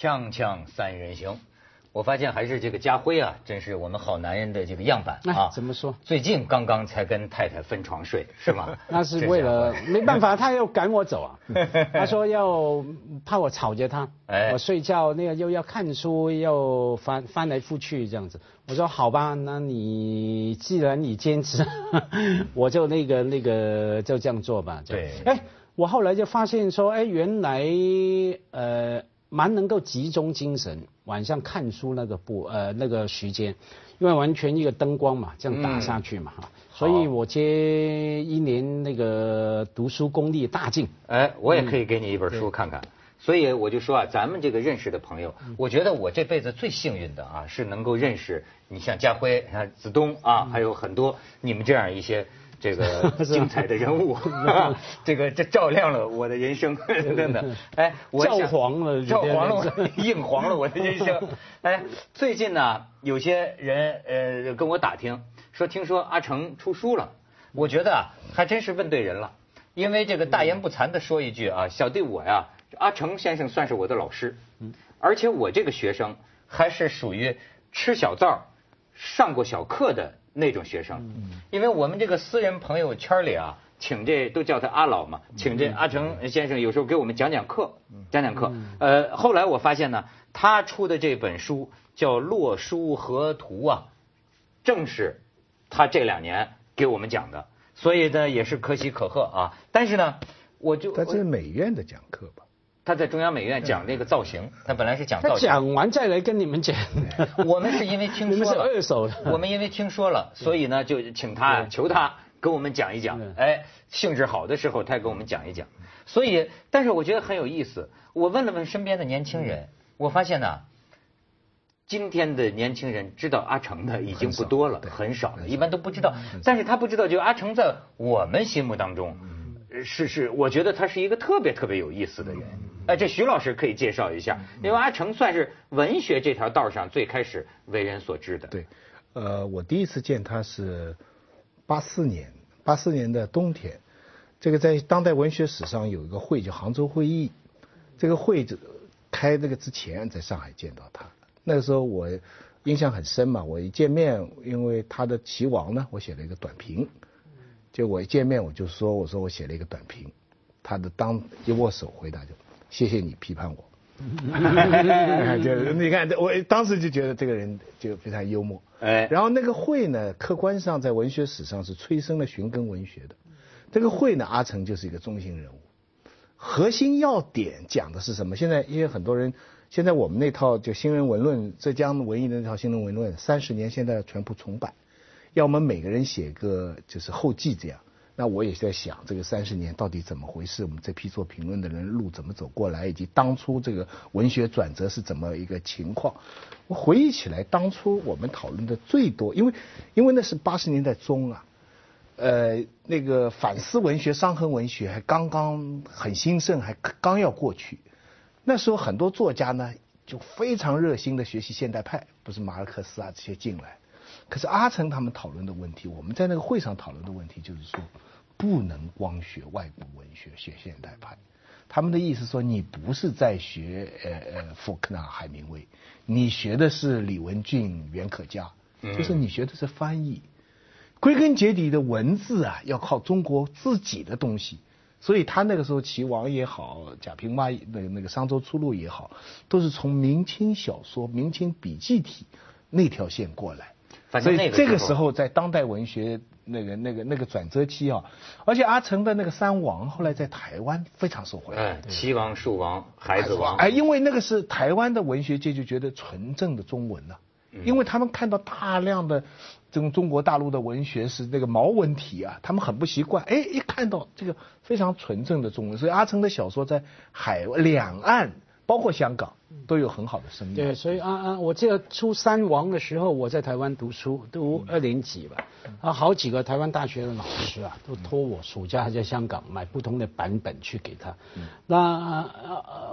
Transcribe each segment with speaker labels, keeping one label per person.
Speaker 1: 锵锵三人行，我发现还是这个家辉啊，真是我们好男人的这个样板啊。
Speaker 2: 怎么说？
Speaker 1: 最近刚刚才跟太太分床睡，是吗？
Speaker 2: 那是为了没办法，他要赶我走啊。他说要怕我吵着他，我睡觉那个又要看书，又翻翻来覆去这样子。我说好吧，那你既然你坚持，我就那个那个就这样做吧。
Speaker 1: 对。
Speaker 2: 哎，我后来就发现说，哎，原来呃。蛮能够集中精神，晚上看书那个不呃那个时间，因为完全一个灯光嘛，这样打下去嘛哈，所以我接一年那个读书功力大进。
Speaker 1: 哎，我也可以给你一本书看看。所以我就说啊，咱们这个认识的朋友，我觉得我这辈子最幸运的啊，是能够认识你像家辉、像子东啊，还有很多你们这样一些。这个 精彩的人物，这个这照亮了我的人生，真的。哎，
Speaker 2: 照黄了，
Speaker 1: 照黄了，映黄了我的人生。哎，最近呢，有些人呃跟我打听，说听说阿成出书了。我觉得啊，还真是问对人了。因为这个大言不惭的说一句啊，小弟我呀，阿成先生算是我的老师，而且我这个学生还是属于吃小灶、上过小课的。那种学生，因为我们这个私人朋友圈里啊，请这都叫他阿老嘛，请这阿成先生有时候给我们讲讲课，讲讲课。呃，后来我发现呢，他出的这本书叫《洛书河图》啊，正是他这两年给我们讲的，所以呢也是可喜可贺啊。但是呢，我就
Speaker 3: 他这是美院的讲课吧？
Speaker 1: 他在中央美院讲那个造型，他本来是讲造型。
Speaker 2: 讲完再来跟你们讲。
Speaker 1: 我们是因为听说了，
Speaker 2: 二手的。
Speaker 1: 我们因为听说了，所以呢就请他求他跟我们讲一讲。哎，兴致好的时候他给我们讲一讲。所以，但是我觉得很有意思。我问了问身边的年轻人，我发现呢，今天的年轻人知道阿成的已经不多了，很少了，一般都不知道。但是他不知道，就阿成在我们心目当中。是是，我觉得他是一个特别特别有意思的人。哎，这徐老师可以介绍一下，因为阿成算是文学这条道上最开始为人所知的。
Speaker 3: 对，呃，我第一次见他是八四年，八四年的冬天，这个在当代文学史上有一个会叫杭州会议，这个会开这个之前在上海见到他，那个时候我印象很深嘛，我一见面，因为他的棋王呢，我写了一个短评。就我一见面我就说我说我写了一个短评，他的当一握手回答就谢谢你批判我，就你看我当时就觉得这个人就非常幽默，哎，然后那个会呢客观上在文学史上是催生了寻根文学的，这个会呢阿成就是一个中心人物，核心要点讲的是什么？现在因为很多人现在我们那套就新人文论浙江文艺的那套新人文论三十年现在全部重版。要我们每个人写个就是后记这样，那我也在想这个三十年到底怎么回事？我们这批做评论的人路怎么走过来，以及当初这个文学转折是怎么一个情况？我回忆起来，当初我们讨论的最多，因为因为那是八十年代中啊，呃，那个反思文学、伤痕文学还刚刚很兴盛，还刚要过去。那时候很多作家呢就非常热心的学习现代派，不是马尔克斯啊这些进来。可是阿成他们讨论的问题，我们在那个会上讨论的问题就是说，不能光学外国文学学现代派。他们的意思说，你不是在学呃呃福克纳、海明威，你学的是李文俊、袁可嘉，就是你学的是翻译。归根结底的文字啊，要靠中国自己的东西。所以他那个时候齐王也好，贾平凹那个那个商周出路也好，都是从明清小说、明清笔记体那条线过来。所以这个时候，在当代文学那个那个那个转折期啊，而且阿成的那个三王后来在台湾非常受欢迎，哎，
Speaker 1: 齐王、树王、孩子王，
Speaker 3: 哎，因为那个是台湾的文学界就觉得纯正的中文了，因为他们看到大量的这种中国大陆的文学是那个毛文体啊，他们很不习惯，哎，一看到这个非常纯正的中文，所以阿成的小说在海两岸。包括香港都有很好的生意。
Speaker 2: 对，所以啊啊，我记得初三王的时候，我在台湾读书，读二年级吧。啊，好几个台湾大学的老师啊，都托我暑假在香港买不同的版本去给他。那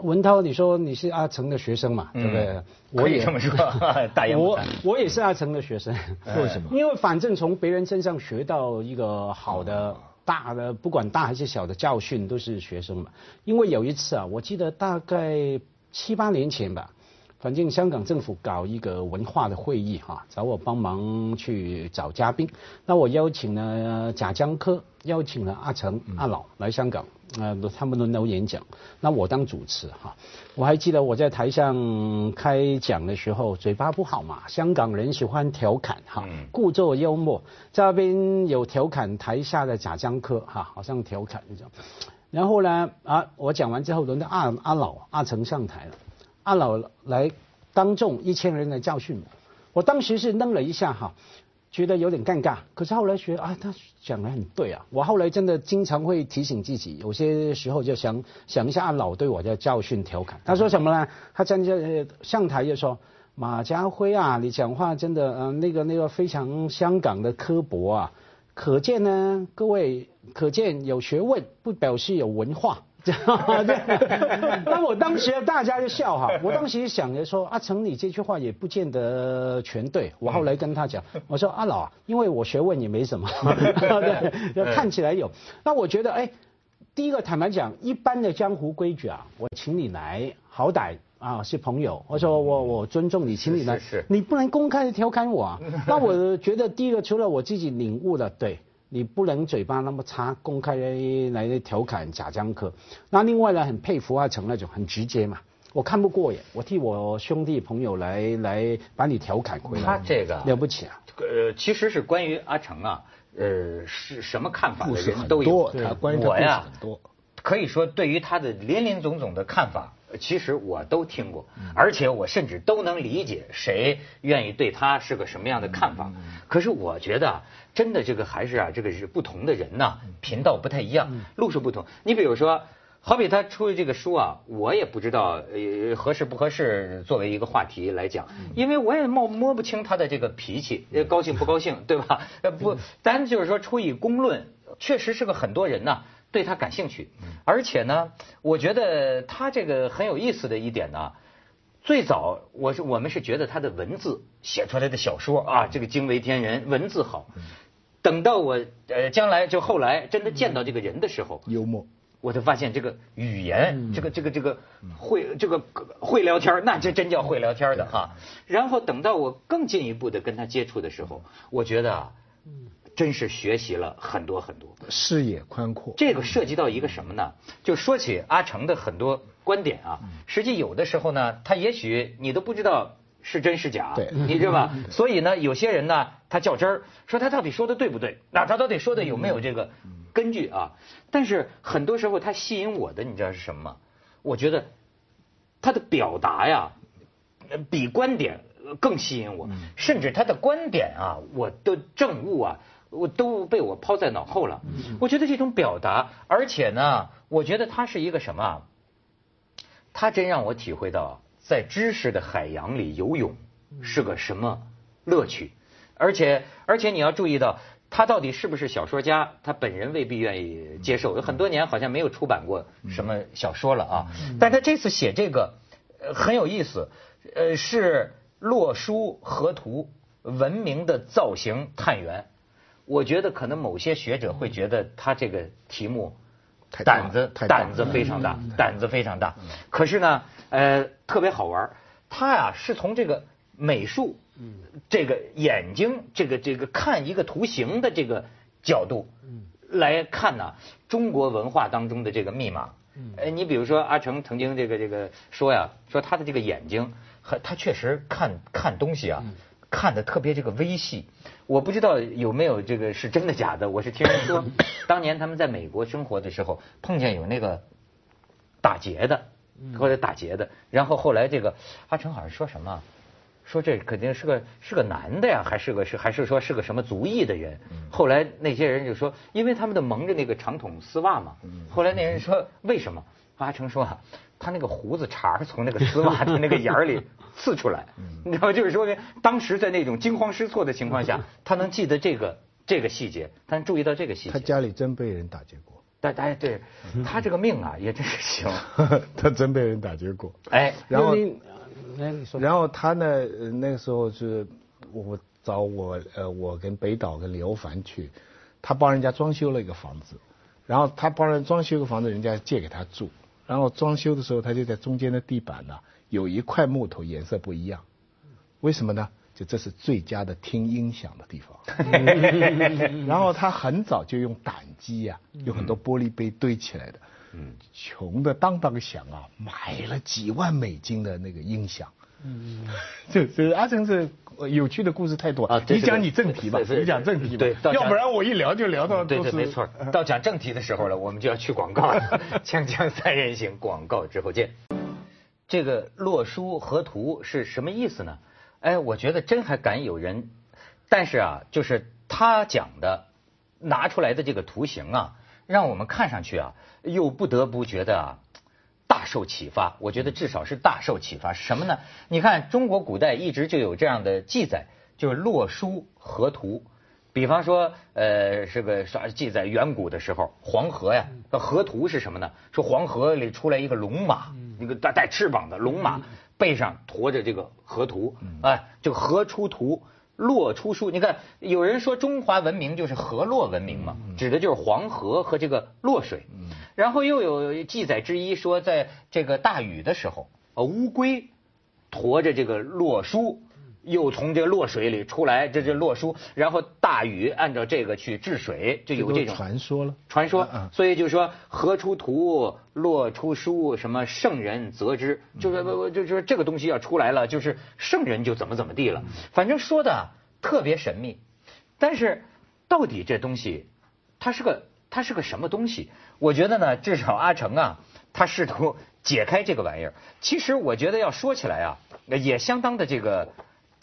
Speaker 2: 文涛，你说你是阿成的学生嘛？对不对？
Speaker 1: 我也这么说。大言
Speaker 2: 我我也是阿成的学生。
Speaker 3: 为什么？
Speaker 2: 因为反正从别人身上学到一个好的。大的不管大还是小的教训都是学生嘛。因为有一次啊，我记得大概七八年前吧，反正香港政府搞一个文化的会议哈，找我帮忙去找嘉宾。那我邀请了贾樟柯，邀请了阿成、阿老来香港，呃，他们轮流演讲。那我当主持哈。我还记得我在台上开讲的时候，嘴巴不好嘛，香港人喜欢调侃哈，故作幽默。这边有调侃台下的贾樟柯哈，好像调侃那种。然后呢啊，我讲完之后，轮到阿阿老阿成上台了。阿老来当众一千人来教训我，我当时是愣了一下哈，觉得有点尴尬。可是后来觉得啊，他讲的很对啊。我后来真的经常会提醒自己，有些时候就想想一下阿老对我的教训调侃。他说什么呢？他站在上台就说：“马家辉啊，你讲话真的嗯，那个那个非常香港的刻薄啊，可见呢，各位可见有学问不表示有文化。”对，那我当时大家就笑哈，我当时想着说阿成你这句话也不见得全对，我后来跟他讲，我说阿老，因为我学问也没什么，对，看起来有，那我觉得哎，第一个坦白讲，一般的江湖规矩啊，我请你来，好歹啊是朋友，我说我我尊重你，请你来，你不能公开的调侃我啊，那我觉得第一个除了我自己领悟了，对。你不能嘴巴那么差，公开来调侃贾樟柯。那另外呢，很佩服阿成那种很直接嘛，我看不过眼，我替我兄弟朋友来来把你调侃回来。
Speaker 1: 他这个
Speaker 2: 了不起啊！
Speaker 1: 呃，其实是关于阿成啊，呃，是什么看法的人都
Speaker 3: 有。他关于
Speaker 1: 我呀，
Speaker 3: 很多。
Speaker 1: 可以说，对于他的林林总总的看法，其实我都听过，而且我甚至都能理解谁愿意对他是个什么样的看法。可是我觉得。真的，这个还是啊，这个是不同的人呐，频道不太一样，路数不同。你比如说，好比他出的这个书啊，我也不知道呃合适不合适作为一个话题来讲，因为我也摸摸不清他的这个脾气，高兴不高兴，对吧？呃不，咱就是说出以公论，确实是个很多人呐对他感兴趣，而且呢，我觉得他这个很有意思的一点呢。最早我是我们是觉得他的文字写出来的小说啊，这个惊为天人，文字好。等到我呃将来就后来真的见到这个人的时候，
Speaker 3: 幽默，
Speaker 1: 我就发现这个语言，这个这个这个会这个会聊天，那这真叫会聊天的哈。然后等到我更进一步的跟他接触的时候，我觉得啊，真是学习了很多很多，
Speaker 3: 视野宽阔。
Speaker 1: 这个涉及到一个什么呢？就说起阿成的很多。观点啊，实际有的时候呢，他也许你都不知道是真是假，你知道吧？所以呢，有些人呢，他较真儿，说他到底说的对不对？那他到底说的有没有这个根据啊？但是很多时候他吸引我的，你知道是什么吗？我觉得他的表达呀，比观点更吸引我，甚至他的观点啊，我的政务啊，我都被我抛在脑后了。我觉得这种表达，而且呢，我觉得他是一个什么？他真让我体会到，在知识的海洋里游泳是个什么乐趣，而且而且你要注意到，他到底是不是小说家，他本人未必愿意接受。有很多年好像没有出版过什么小说了啊，但他这次写这个很有意思，呃，是洛书河图文明的造型探源。我觉得可能某些学者会觉得他这个题目。胆子胆子非常大，胆子非常大。可是呢，呃，特别好玩。他呀是从这个美术，这个眼睛，这个这个看一个图形的这个角度，来看呢中国文化当中的这个密码。呃，你比如说阿成曾经这个这个说呀，说他的这个眼睛，和他确实看看东西啊。看的特别这个微细，我不知道有没有这个是真的假的。我是听人说，当年他们在美国生活的时候，碰见有那个打劫的或者打劫的，然后后来这个阿成好像说什么，说这肯定是个是个男的呀，还是个是还是说是个什么族裔的人？后来那些人就说，因为他们的蒙着那个长筒丝袜嘛。后来那人说为什么？阿成说啊，他那个胡子茬从那个丝袜的那个眼儿里。刺出来，你知道，就是说明当时在那种惊慌失措的情况下，他能记得这个这个细节，他能注意到这个细节。
Speaker 3: 他家里真被人打劫过。
Speaker 1: 但哎，对他这个命啊，也真是行。
Speaker 3: 他真被人打劫过。
Speaker 1: 哎，
Speaker 3: 然后，然后他呢，那个时候是我找我呃，我跟北岛跟刘凡去，他帮人家装修了一个房子，然后他帮人装修个房子，人家借给他住，然后装修的时候，他就在中间的地板呢。有一块木头颜色不一样，为什么呢？就这是最佳的听音响的地方。然后他很早就用胆机呀，有很多玻璃杯堆起来的，穷的当当响啊，买了几万美金的那个音响。嗯，就就阿成是有趣的故事太多啊。你讲你正题吧，你讲正题吧。对，要不然我一聊就聊到
Speaker 1: 对对没错。到讲正题的时候了，我们就要去广告了。锵锵三人行，广告之后见。这个洛书河图是什么意思呢？哎，我觉得真还敢有人，但是啊，就是他讲的拿出来的这个图形啊，让我们看上去啊，又不得不觉得啊。大受启发，我觉得至少是大受启发。什么呢？你看，中国古代一直就有这样的记载，就是洛书河图。比方说，呃，这个啥记载？远古的时候，黄河呀，河图是什么呢？说黄河里出来一个龙马，一个带带翅膀的龙马，背上驮着这个河图，哎，就河出图，洛出书。你看，有人说中华文明就是河洛文明嘛，指的就是黄河和这个洛水。然后又有记载之一说，在这个大禹的时候，呃，乌龟驮着这个洛书，又从这个洛水里出来，这这洛书，然后大禹按照这个去治水，就有这种
Speaker 3: 传说了。
Speaker 1: 传说，所以就说河出图，洛出书，什么圣人则之，就是不不，就是这个东西要出来了，就是圣人就怎么怎么地了，反正说的特别神秘。但是到底这东西，它是个。它是个什么东西？我觉得呢，至少阿成啊，他试图解开这个玩意儿。其实我觉得要说起来啊，也相当的这个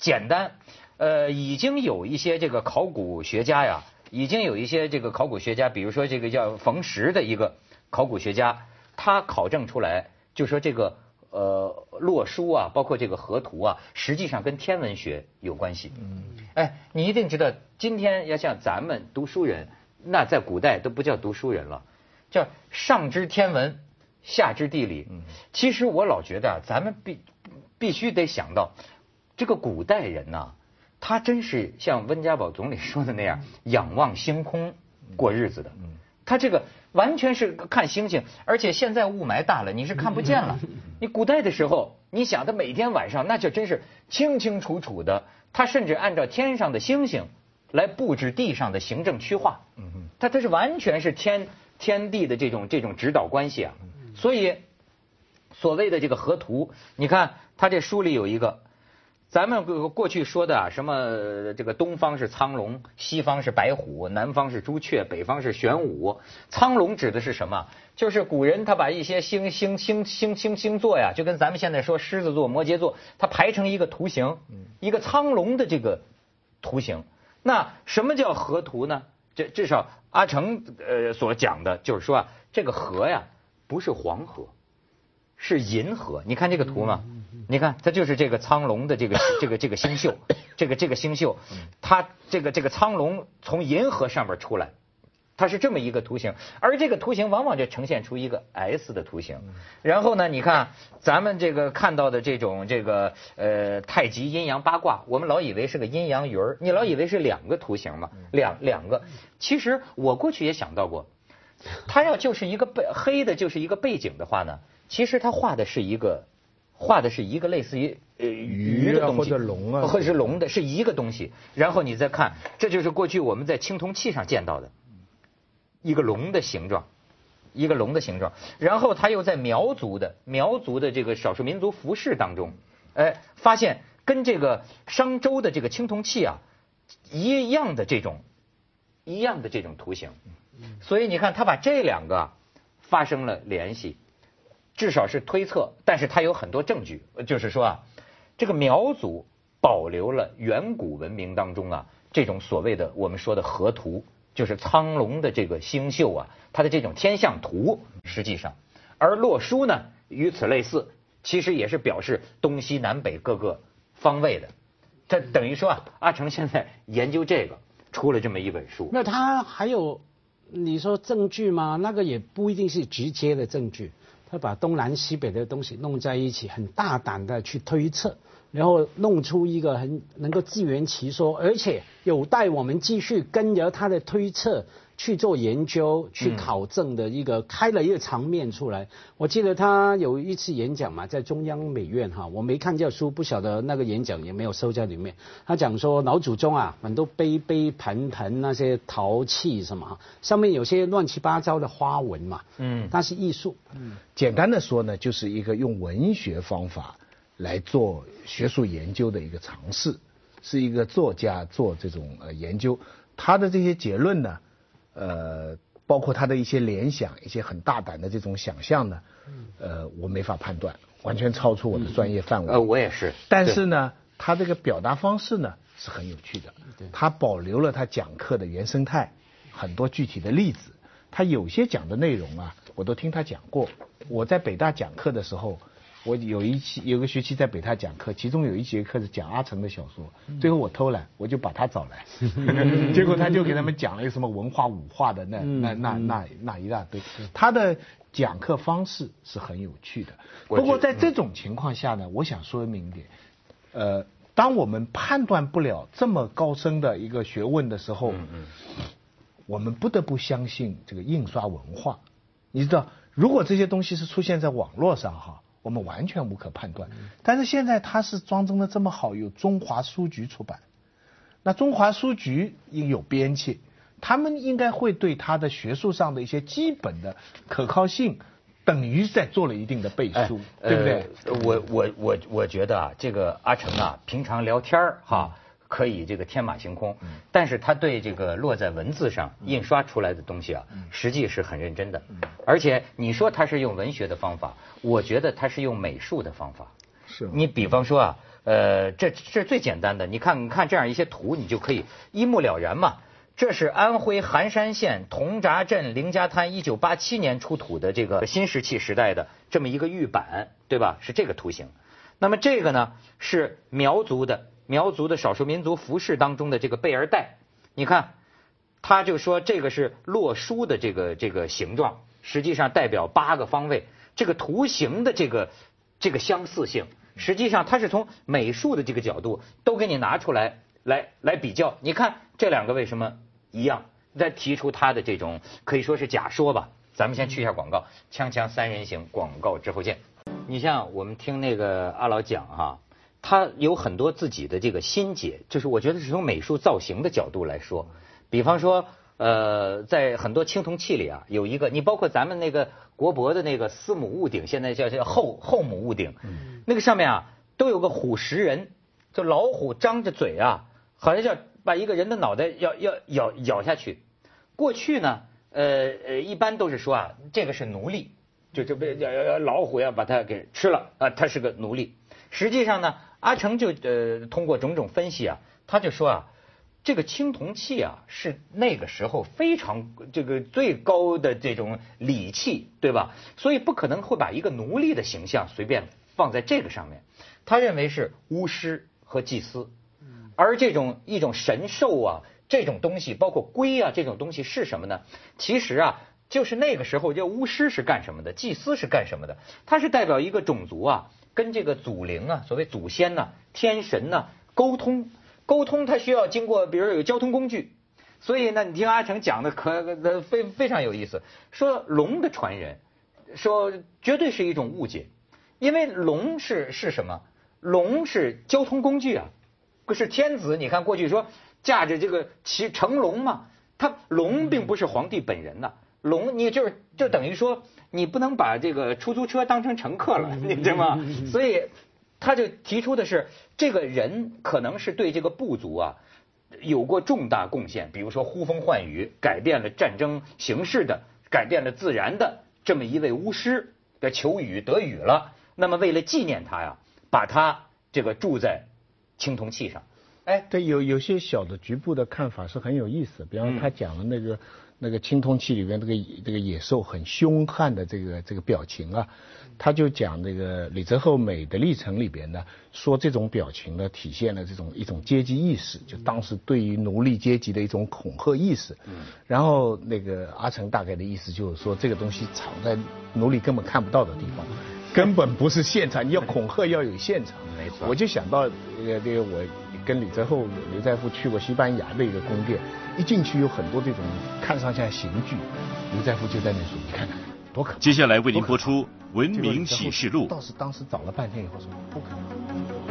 Speaker 1: 简单。呃，已经有一些这个考古学家呀，已经有一些这个考古学家，比如说这个叫冯石的一个考古学家，他考证出来，就说这个呃洛书啊，包括这个河图啊，实际上跟天文学有关系。嗯。哎，你一定知道，今天要像咱们读书人。那在古代都不叫读书人了，叫上知天文，下知地理。嗯其实我老觉得啊，咱们必必须得想到，这个古代人呐，他真是像温家宝总理说的那样，仰望星空过日子的。他这个完全是看星星，而且现在雾霾大了，你是看不见了。你古代的时候，你想他每天晚上那就真是清清楚楚的，他甚至按照天上的星星。来布置地上的行政区划，嗯嗯，它它是完全是天天地的这种这种指导关系啊，所以所谓的这个河图，你看他这书里有一个，咱们过去说的啊，什么这个东方是苍龙，西方是白虎，南方是朱雀，北方是玄武。苍龙指的是什么？就是古人他把一些星星星星星星座呀，就跟咱们现在说狮子座、摩羯座，它排成一个图形，一个苍龙的这个图形。那什么叫河图呢？这至少阿成呃所讲的就是说啊，这个河呀不是黄河，是银河。你看这个图嘛？你看它就是这个苍龙的这个 这个这个星宿，这个这个星宿，它这个这个苍龙从银河上面出来。它是这么一个图形，而这个图形往往就呈现出一个 S 的图形。然后呢，你看咱们这个看到的这种这个呃太极阴阳八卦，我们老以为是个阴阳鱼儿，你老以为是两个图形嘛，两两个。其实我过去也想到过，它要就是一个背黑的，就是一个背景的话呢，其实他画的是一个画的是一个类似于呃鱼的东西，
Speaker 3: 或者龙啊，
Speaker 1: 或者是龙的，是一个东西。然后你再看，这就是过去我们在青铜器上见到的。一个龙的形状，一个龙的形状，然后他又在苗族的苗族的这个少数民族服饰当中，哎，发现跟这个商周的这个青铜器啊一样的这种一样的这种图形，所以你看他把这两个发生了联系，至少是推测，但是他有很多证据，就是说啊，这个苗族保留了远古文明当中啊这种所谓的我们说的河图。就是苍龙的这个星宿啊，它的这种天象图，实际上，而洛书呢，与此类似，其实也是表示东西南北各个方位的。这等于说啊，阿成现在研究这个，出了这么一本书。
Speaker 2: 那他还有你说证据吗？那个也不一定是直接的证据，他把东南西北的东西弄在一起，很大胆的去推测。然后弄出一个很能够自圆其说，而且有待我们继续跟着他的推测。去做研究、去考证的一个开了一个场面出来。我记得他有一次演讲嘛，在中央美院哈，我没看教书，不晓得那个演讲也没有收在里面。他讲说老祖宗啊，很多杯杯盘盘那些陶器什么，上面有些乱七八糟的花纹嘛，嗯，它是艺术。
Speaker 3: 嗯，简单的说呢，就是一个用文学方法来做学术研究的一个尝试，是一个作家做这种呃研究，他的这些结论呢。呃，包括他的一些联想，一些很大胆的这种想象呢，呃，我没法判断，完全超出我的专业范围。
Speaker 1: 呃，我也是。
Speaker 3: 但是呢，他这个表达方式呢是很有趣的，他保留了他讲课的原生态，很多具体的例子。他有些讲的内容啊，我都听他讲过。我在北大讲课的时候。我有一期有个学期在北大讲课，其中有一节课是讲阿城的小说，最后我偷懒，我就把他找来，结果他就给他们讲了一个什么文化武化的那那那那那一大堆，他的讲课方式是很有趣的。不过在这种情况下呢，我想说明一点，呃，当我们判断不了这么高深的一个学问的时候，我们不得不相信这个印刷文化。你知道，如果这些东西是出现在网络上哈。我们完全无可判断，但是现在他是装帧的这么好，有中华书局出版，那中华书局应有编辑，他们应该会对他的学术上的一些基本的可靠性，等于在做了一定的背书，对不对？
Speaker 1: 我我我我觉得啊，这个阿成啊，平常聊天儿哈。可以这个天马行空，但是他对这个落在文字上印刷出来的东西啊，实际是很认真的。而且你说他是用文学的方法，我觉得他是用美术的方法。
Speaker 3: 是。
Speaker 1: 你比方说啊，呃，这这最简单的，你看，你看这样一些图，你就可以一目了然嘛。这是安徽含山县铜闸镇凌家滩一九八七年出土的这个新石器时代的这么一个玉板，对吧？是这个图形。那么这个呢，是苗族的。苗族的少数民族服饰当中的这个贝儿带，你看，他就说这个是洛书的这个这个形状，实际上代表八个方位。这个图形的这个这个相似性，实际上它是从美术的这个角度都给你拿出来来来比较。你看这两个为什么一样？再提出他的这种可以说是假说吧。咱们先去一下广告，锵锵三人行广告之后见。你像我们听那个阿老讲哈。他有很多自己的这个心结，就是我觉得是从美术造型的角度来说，比方说，呃，在很多青铜器里啊，有一个，你包括咱们那个国博的那个司母戊鼎，现在叫叫后后母戊鼎，那个上面啊都有个虎食人，就老虎张着嘴啊，好像要把一个人的脑袋要要咬咬下去。过去呢，呃呃，一般都是说啊，这个是奴隶，就就被要要要老虎要把它给吃了啊，它是个奴隶。实际上呢。阿成就呃通过种种分析啊，他就说啊，这个青铜器啊是那个时候非常这个最高的这种礼器，对吧？所以不可能会把一个奴隶的形象随便放在这个上面。他认为是巫师和祭司，而这种一种神兽啊，这种东西包括龟啊这种东西是什么呢？其实啊，就是那个时候叫巫师是干什么的，祭司是干什么的？它是代表一个种族啊。跟这个祖灵啊，所谓祖先呐、天神呐沟通，沟通它需要经过，比如有交通工具，所以呢，你听阿成讲的可非非常有意思，说龙的传人，说绝对是一种误解，因为龙是是什么？龙是交通工具啊，不是天子。你看过去说驾着这个骑乘龙嘛，他龙并不是皇帝本人呐，龙你就是就等于说。你不能把这个出租车当成乘客了，你知道吗？所以他就提出的是，这个人可能是对这个部族啊有过重大贡献，比如说呼风唤雨，改变了战争形势的，改变了自然的这么一位巫师，的求雨得雨了。那么为了纪念他呀，把他这个住在青铜器上。
Speaker 3: 哎，对，有有些小的局部的看法是很有意思，比方他讲的那个。那个青铜器里面这个这个野兽很凶悍的这个这个表情啊，他就讲那个李泽厚《美的历程》里边呢，说这种表情呢体现了这种一种阶级意识，就当时对于奴隶阶级的一种恐吓意识。嗯。然后那个阿成大概的意思就是说，这个东西藏在奴隶根本看不到的地方。根本不是现场，你要恐吓要有现场。
Speaker 1: 没错。
Speaker 3: 我就想到那个那个我跟李泽厚、刘在富去过西班牙的一个宫殿，一进去有很多这种看上去像刑具，刘在富就在那说：“你看看多可怕。”
Speaker 4: 接下来为您播出《文明启示录》。
Speaker 3: 倒是当时找了半天以后说不可能。